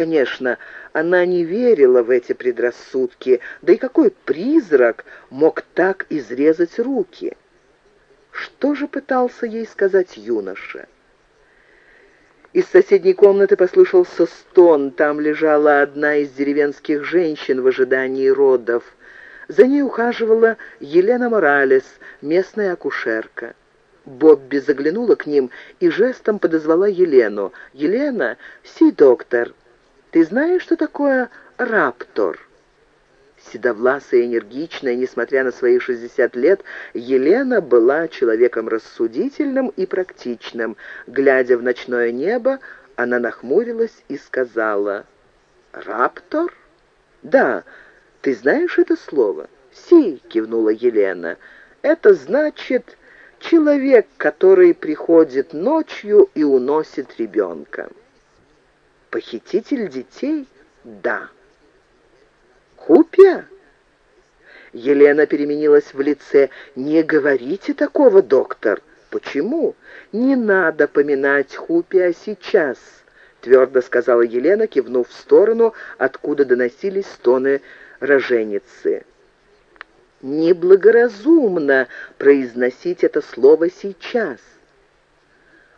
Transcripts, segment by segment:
Конечно, она не верила в эти предрассудки, да и какой призрак мог так изрезать руки? Что же пытался ей сказать юноша? Из соседней комнаты послышался стон. Там лежала одна из деревенских женщин в ожидании родов. За ней ухаживала Елена Моралес, местная акушерка. Бобби заглянула к ним и жестом подозвала Елену. «Елена, си, доктор, ты знаешь, что такое раптор?» Седовласая энергичная, несмотря на свои 60 лет, Елена была человеком рассудительным и практичным. Глядя в ночное небо, она нахмурилась и сказала «Раптор?» «Да, ты знаешь это слово?» «Си», — кивнула Елена. «Это значит человек, который приходит ночью и уносит ребенка». «Похититель детей?» «Да». «Хупия?» Елена переменилась в лице. «Не говорите такого, доктор!» «Почему? Не надо поминать Хупия сейчас!» Твердо сказала Елена, кивнув в сторону, откуда доносились стоны роженицы. «Неблагоразумно произносить это слово сейчас!»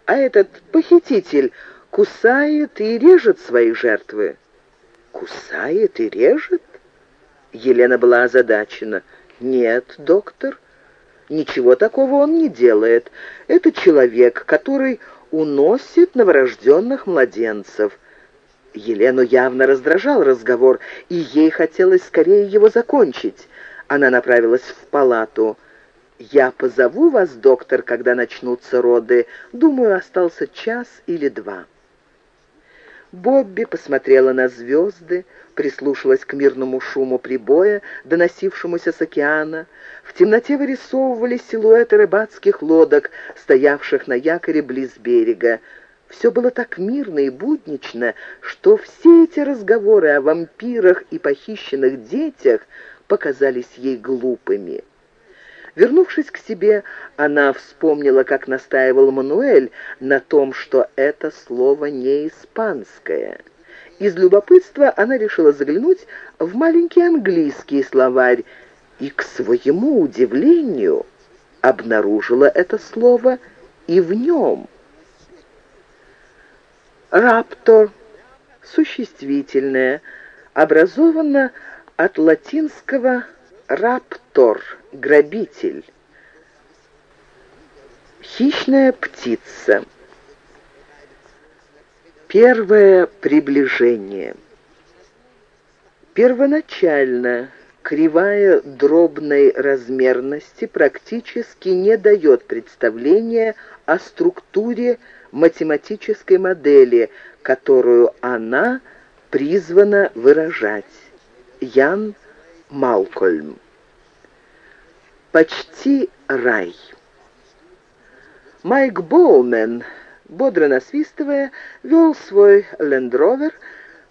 «А этот похититель кусает и режет свои жертвы?» «Кусает и режет?» Елена была озадачена. «Нет, доктор, ничего такого он не делает. Это человек, который уносит новорожденных младенцев». Елену явно раздражал разговор, и ей хотелось скорее его закончить. Она направилась в палату. «Я позову вас, доктор, когда начнутся роды. Думаю, остался час или два». Бобби посмотрела на звезды, прислушалась к мирному шуму прибоя, доносившемуся с океана. В темноте вырисовывались силуэты рыбацких лодок, стоявших на якоре близ берега. Все было так мирно и буднично, что все эти разговоры о вампирах и похищенных детях показались ей глупыми. Вернувшись к себе, она вспомнила, как настаивал Мануэль на том, что это слово не испанское. Из любопытства она решила заглянуть в маленький английский словарь и, к своему удивлению, обнаружила это слово и в нем. «Раптор» — существительное, образовано от латинского грабитель. Хищная птица. Первое приближение. Первоначально кривая дробной размерности практически не дает представления о структуре математической модели, которую она призвана выражать. Ян Малкольм Почти рай. Майк Боумен, бодро насвистывая, вел свой лендровер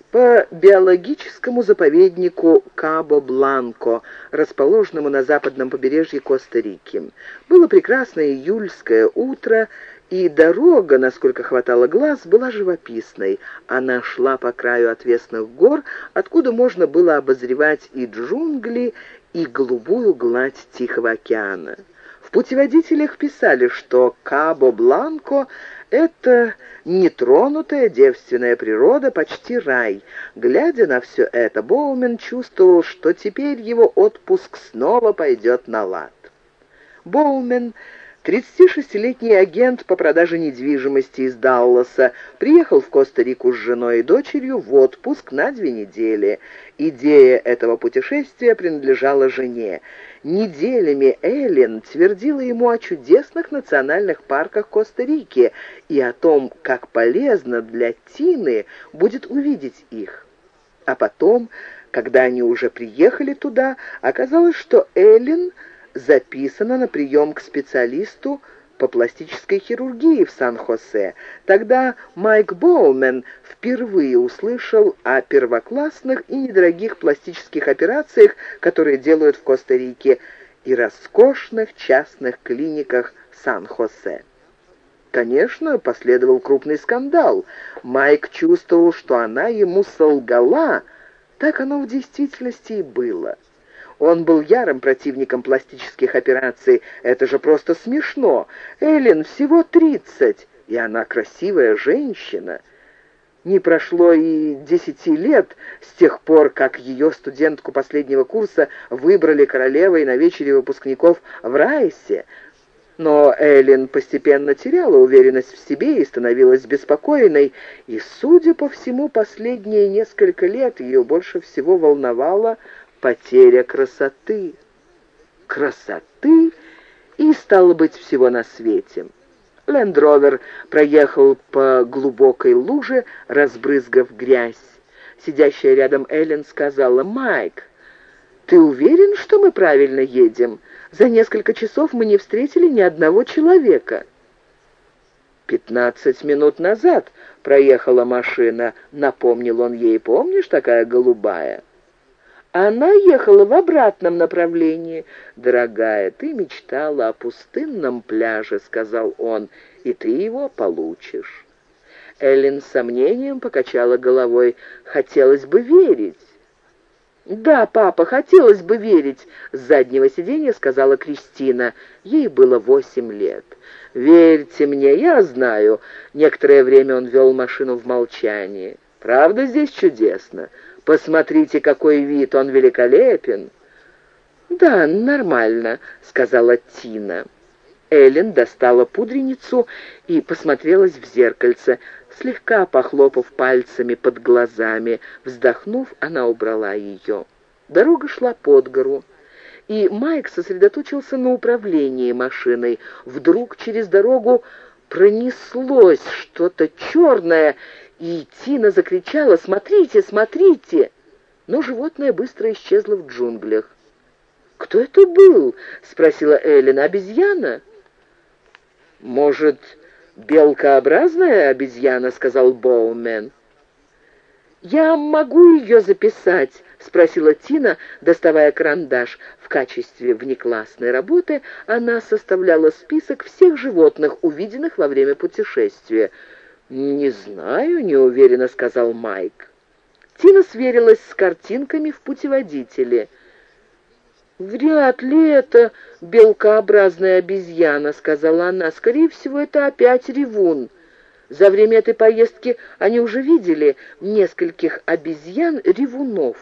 по биологическому заповеднику Кабо-Бланко, расположенному на западном побережье Коста-Рики. Было прекрасное июльское утро, и дорога, насколько хватало глаз, была живописной. Она шла по краю отвесных гор, откуда можно было обозревать и джунгли, и голубую гладь Тихого океана. В путеводителях писали, что Кабо-Бланко — это нетронутая девственная природа, почти рай. Глядя на все это, Боумен чувствовал, что теперь его отпуск снова пойдет на лад. Боумен 36-летний агент по продаже недвижимости из Далласа приехал в Коста-Рику с женой и дочерью в отпуск на две недели. Идея этого путешествия принадлежала жене. Неделями Эллен твердила ему о чудесных национальных парках Коста-Рики и о том, как полезно для Тины будет увидеть их. А потом, когда они уже приехали туда, оказалось, что Эллен записана на прием к специалисту по пластической хирургии в Сан-Хосе. Тогда Майк Боумен впервые услышал о первоклассных и недорогих пластических операциях, которые делают в Коста-Рике, и роскошных частных клиниках Сан-Хосе. Конечно, последовал крупный скандал. Майк чувствовал, что она ему солгала. Так оно в действительности и было. Он был ярым противником пластических операций. Это же просто смешно. Эллен всего тридцать, и она красивая женщина. Не прошло и десяти лет с тех пор, как ее студентку последнего курса выбрали королевой на вечере выпускников в Райсе. Но Эллен постепенно теряла уверенность в себе и становилась беспокойной, и, судя по всему, последние несколько лет ее больше всего волновала потеря красоты. Красоты и, стало быть, всего на свете. Лендровер проехал по глубокой луже, разбрызгав грязь. Сидящая рядом Эллен сказала, «Майк, ты уверен, что мы правильно едем?» За несколько часов мы не встретили ни одного человека». «Пятнадцать минут назад проехала машина», — напомнил он ей. «Помнишь, такая голубая?» Она ехала в обратном направлении. «Дорогая, ты мечтала о пустынном пляже», — сказал он, — «и ты его получишь». Эллен с сомнением покачала головой. «Хотелось бы верить». «Да, папа, хотелось бы верить», — с заднего сиденья сказала Кристина. Ей было восемь лет. «Верьте мне, я знаю». Некоторое время он вел машину в молчании. «Правда, здесь чудесно. Посмотрите, какой вид, он великолепен». «Да, нормально», — сказала Тина. Эллен достала пудреницу и посмотрелась в зеркальце слегка похлопав пальцами под глазами. Вздохнув, она убрала ее. Дорога шла под гору, и Майк сосредоточился на управлении машиной. Вдруг через дорогу пронеслось что-то черное, и Тина закричала «Смотрите, смотрите!» Но животное быстро исчезло в джунглях. «Кто это был?» — спросила Эллен. «Обезьяна?» «Может, «Белкообразная обезьяна», — сказал Боумен. «Я могу ее записать?» — спросила Тина, доставая карандаш. В качестве внеклассной работы она составляла список всех животных, увиденных во время путешествия. «Не знаю», — неуверенно сказал Майк. Тина сверилась с картинками в путеводителе — «Вряд ли это белкообразная обезьяна», — сказала она. «Скорее всего, это опять ревун. За время этой поездки они уже видели нескольких обезьян-ревунов».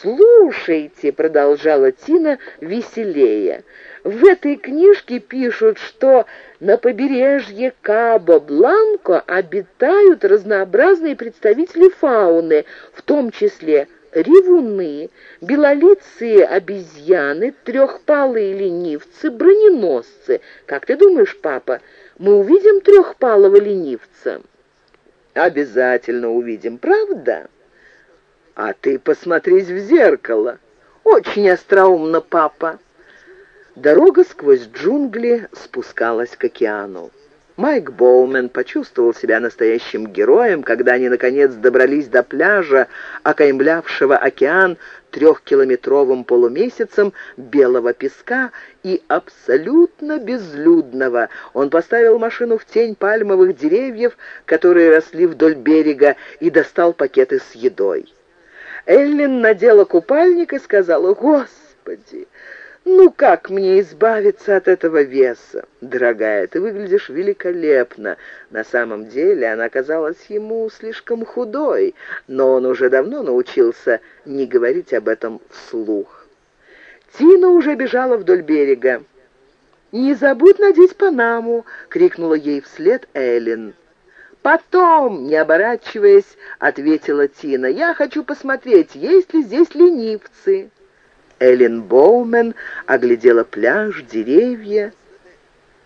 «Слушайте», — продолжала Тина веселее, — «в этой книжке пишут, что на побережье Кабо-Бланко обитают разнообразные представители фауны, в том числе ревуны, белолицые обезьяны, трехпалые ленивцы, броненосцы. Как ты думаешь, папа, мы увидим трехпалого ленивца?» «Обязательно увидим, правда?» «А ты посмотрись в зеркало!» «Очень остроумно, папа!» Дорога сквозь джунгли спускалась к океану. Майк Боумен почувствовал себя настоящим героем, когда они, наконец, добрались до пляжа, окаймлявшего океан трехкилометровым полумесяцем белого песка и абсолютно безлюдного. Он поставил машину в тень пальмовых деревьев, которые росли вдоль берега, и достал пакеты с едой. Эллен надела купальник и сказала, «Господи, «Ну как мне избавиться от этого веса? Дорогая, ты выглядишь великолепно». На самом деле она казалась ему слишком худой, но он уже давно научился не говорить об этом вслух. Тина уже бежала вдоль берега. «Не забудь надеть панаму!» — крикнула ей вслед Эллен. «Потом, не оборачиваясь, — ответила Тина, — я хочу посмотреть, есть ли здесь ленивцы». Эллен Боумен оглядела пляж, деревья.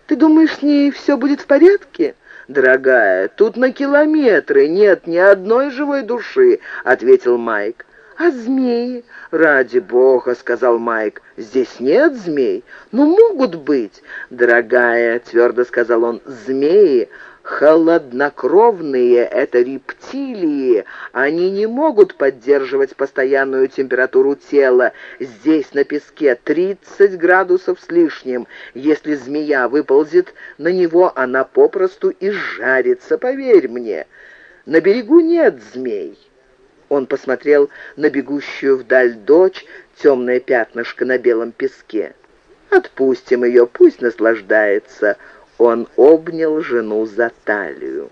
«Ты думаешь, с ней все будет в порядке?» «Дорогая, тут на километры нет ни одной живой души», — ответил Майк. «А змеи?» «Ради бога», — сказал Майк, — «здесь нет змей». «Ну, могут быть». «Дорогая», — твердо сказал он, — «змеи холоднокровные, это рептилии. Они не могут поддерживать постоянную температуру тела. Здесь, на песке, 30 градусов с лишним. Если змея выползет на него, она попросту изжарится, поверь мне. На берегу нет змей. Он посмотрел на бегущую вдаль дочь, темное пятнышко на белом песке. «Отпустим ее, пусть наслаждается». Он обнял жену за талию.